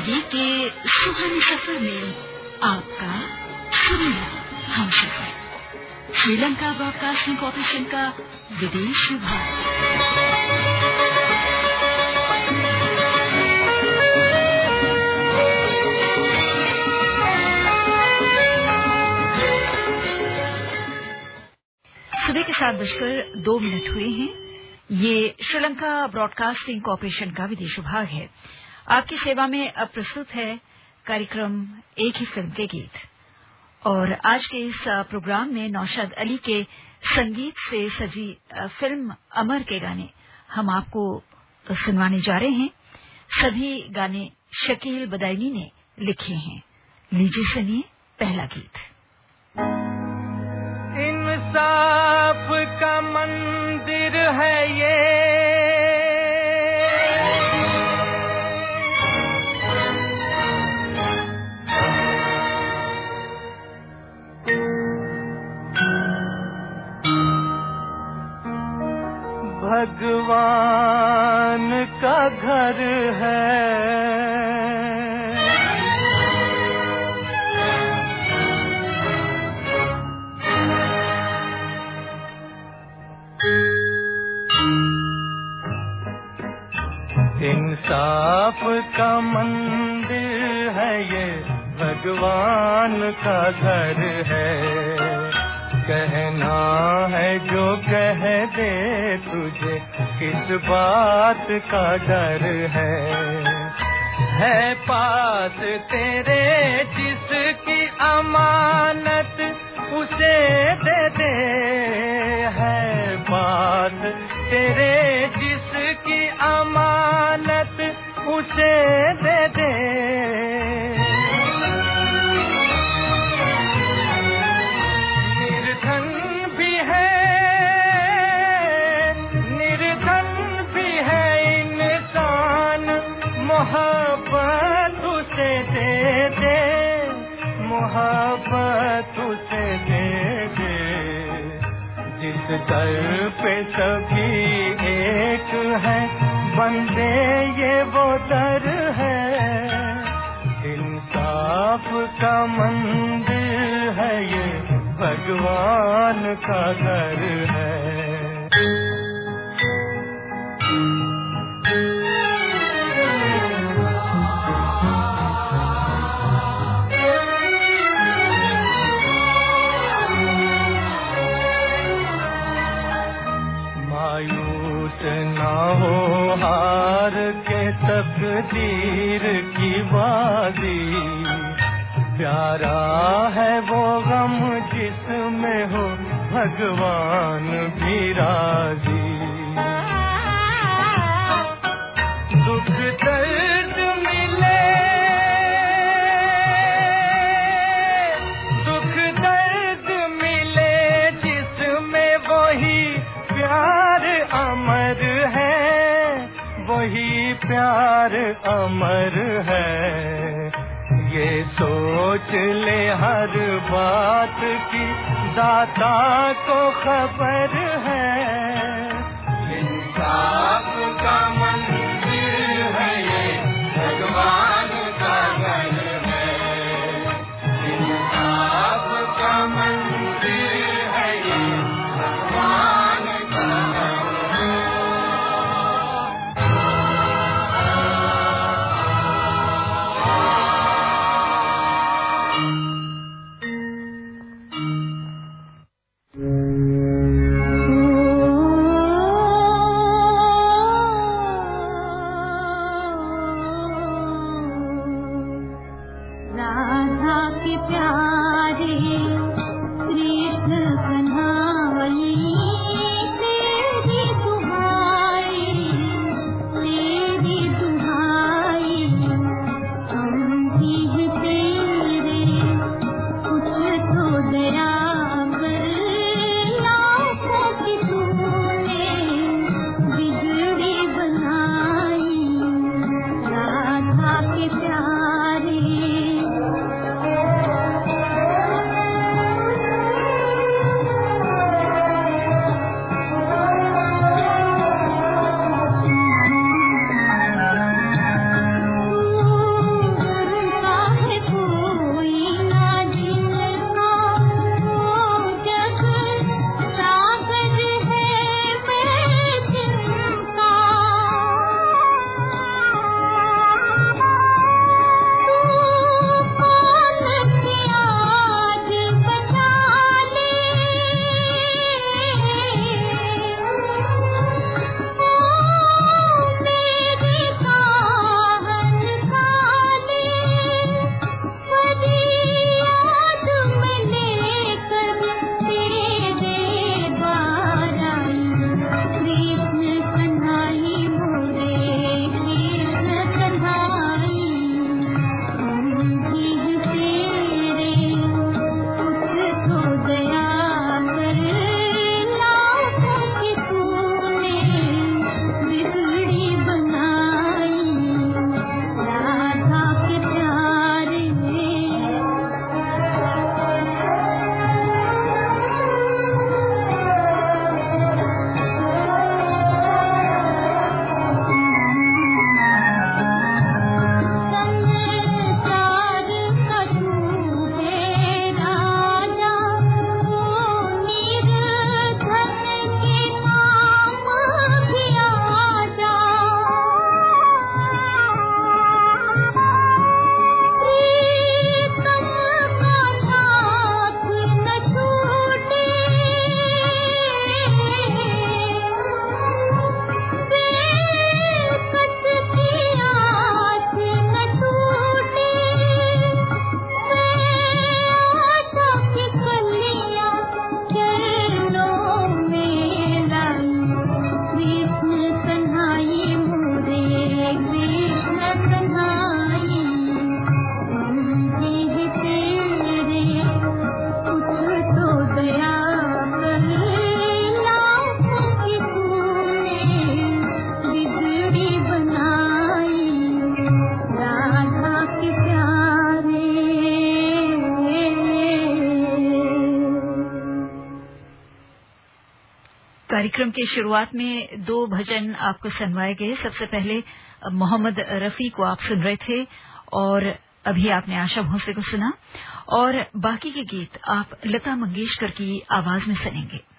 ज़िंदगी के सुहाने सफ़र में आपका हम सफ़र श्रीलंका ब्रॉडकास्टिंग कॉरपोरेशन का विदेश विभाग। सुबह के सात बजकर दो मिनट हुए हैं। ये श्रीलंका ब्रॉडकास्टिंग कॉरपोरेशन का विदेश विभाग है। आपकी सेवा में अब प्रस्तुत है कार्यक्रम एक ही फ़िल्म के गीत। और आज के इस प्रोग्राम में नौशाद अली के संगीत से सजी फ़िल्म अमर के गाने हम आपको सुनवाने जा रहे हैं। सभी गाने शकील बदायनी ने लिखे हैं। लीजिए सुनिए पहला गीत। इंसाफ का मंदिर है ये। भगवान का घर है। इंसाफ का मंदिर है ये, भगवान का घर है। कहना है जो कह दे तुझे किस बात का डर है? है पास तेरे जिसकी अमानत उसे दे दे। है पास तेरे जिसकी अमानत उसे सभी एक है। बंदे, ये वो दर है। इंसाफ का मंदिर है, ये भगवान का घर है। तकदीर की बाजी प्यारा है वो गम जिसमें हो भगवान भी राज़ी। प्यार अमर है। ये सोच ले हर बात की दाता को खबर है। इंसाफ कार्यक्रम की शुरुआत में दो भजन आपको सुनवाए गए। सबसे पहले, मोहम्मद रफी को आप सुन रहे थे और अभी आपने आशा भोसले को सुना। और बाकी के गीत आप लता मंगेशकर की आवाज़ में सुनेंगे।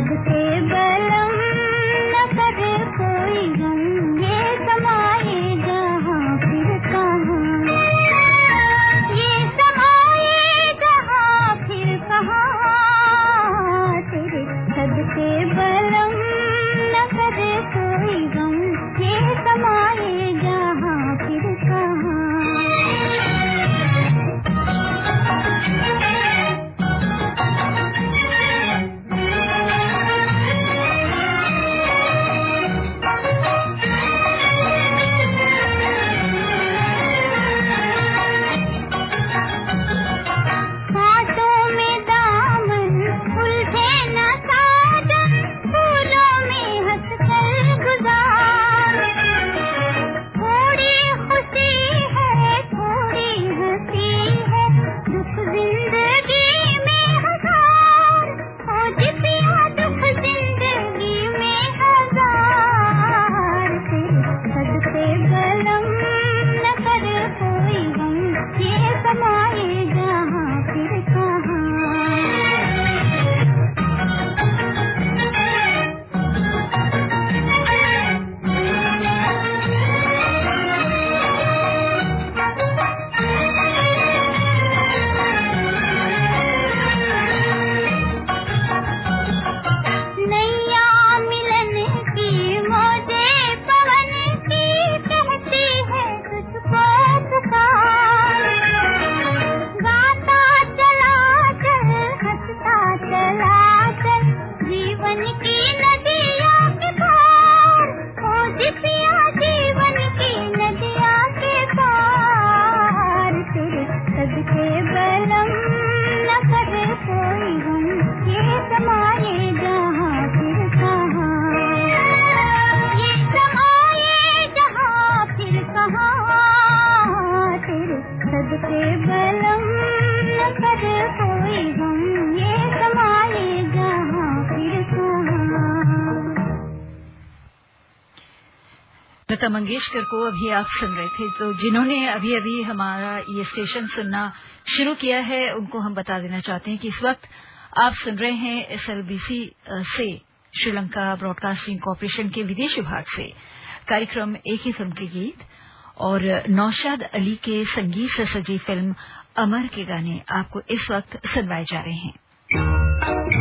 लगते लता मंगेशकर को अभी आप सुन रहे थे। तो जिन्होंने अभी अभी हमारा ये स्टेशन सुनना शुरू किया है, उनको हम बता देना चाहते हैं कि इस वक्त आप सुन रहे हैं एसएलबीसी से श्रीलंका ब्रॉडकास्टिंग कॉरपोरेशन के विदेश विभाग से। कार्यक्रम एक ही फ़िल्म के गीत और नौशाद अली के संगीत से सजी फ़िल्म अमर के गाने आपको इस वक्त सुनवाए जा रहे हैं।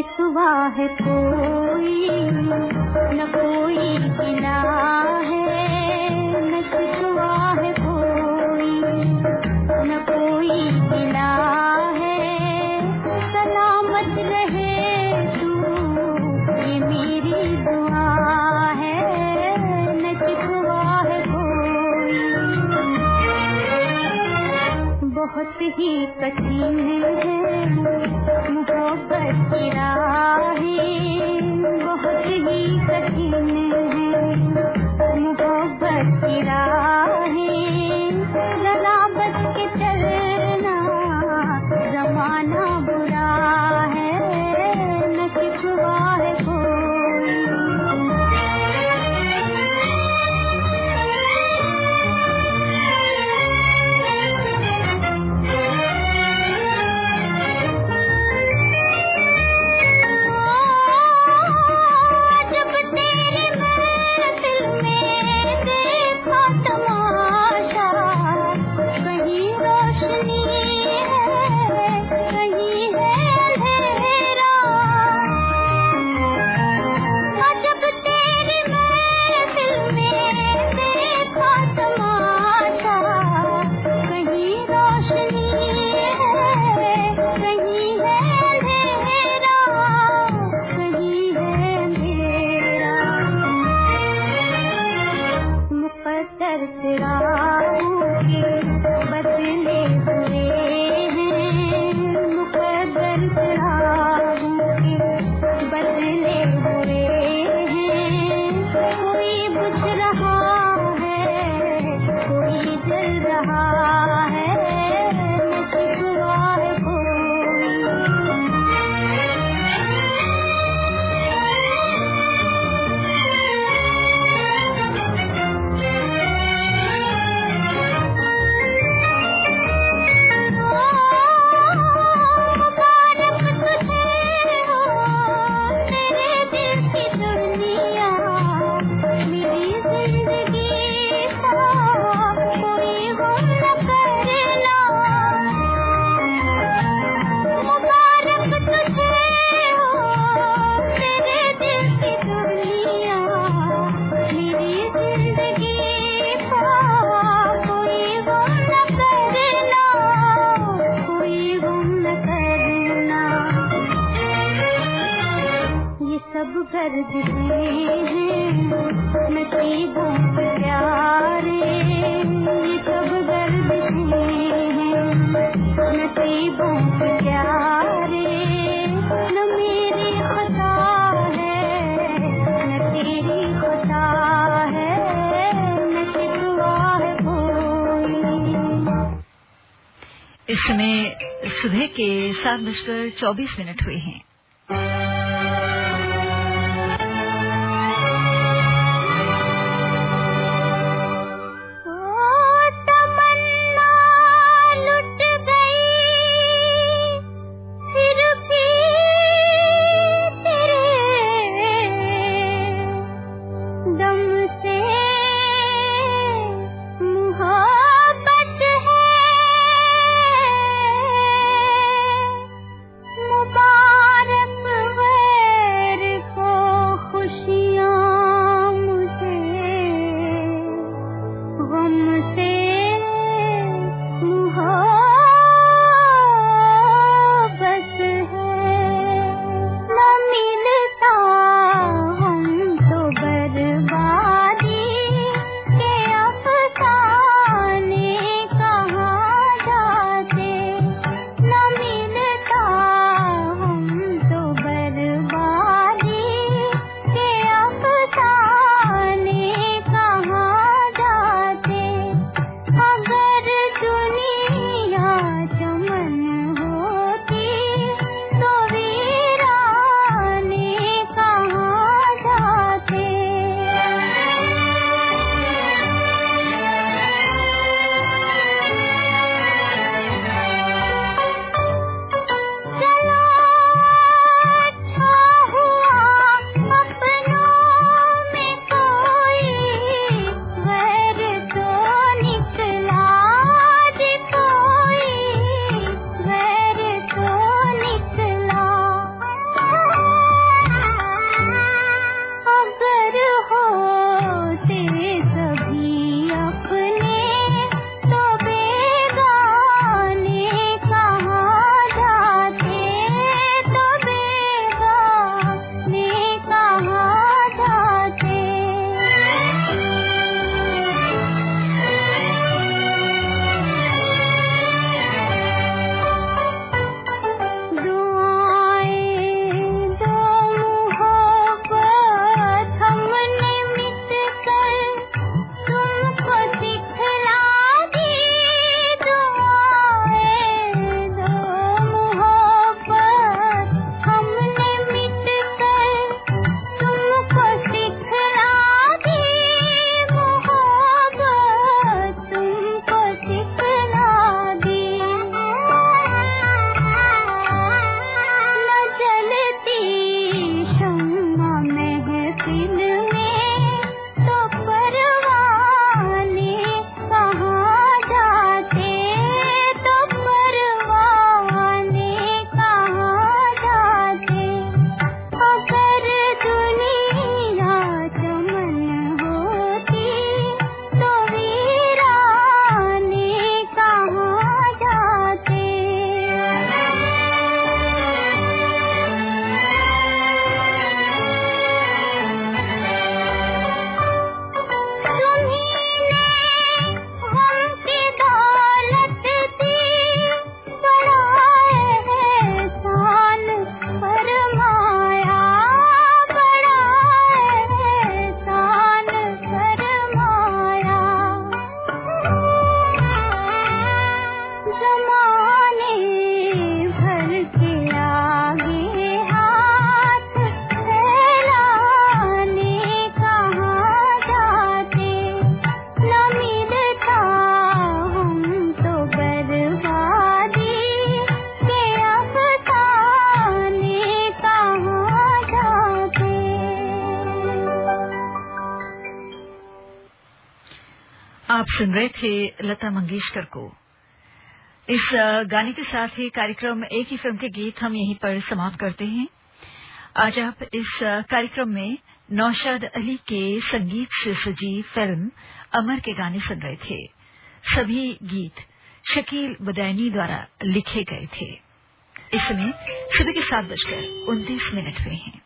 के सिवा है कोई, न कोई गिना है, न शिकवा है कोई, न कोई गिना है। सलामत रहे तू, ये मेरी दुआ है, न शिकवा कोई। बहुत ही कठिन है बहुत ही कठिन है। की किरा तरसराऊंगी बदले सात बजकर चौबीस मिनट हुए हैं। सुन रहे थे लता मंगेशकर को। इस गाने के साथ ही कार्यक्रम एक ही फ़िल्म के गीत हम यहीं पर समाप्त करते हैं। आज आप इस कार्यक्रम में नौशाद अली के संगीत से सजी फ़िल्म अमर के गाने सुन रहे थे। सभी गीत शकील बदैनी द्वारा लिखे गए थे। इस समय सुबह के सात बजकर उनतीस मिनट हुए हैं।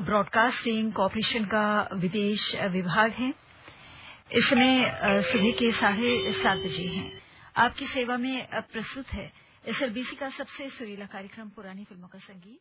ब्रॉडकास्टिंग कॉपरेशन का विदेश विभाग है। इसमें सुबह के साढ़े सात बजे हैं। आपकी सेवा में प्रस्तुत है। एसएलबीसी का सबसे सुरीला कार्यक्रम, पुरानी फ़िल्मों का संगीत।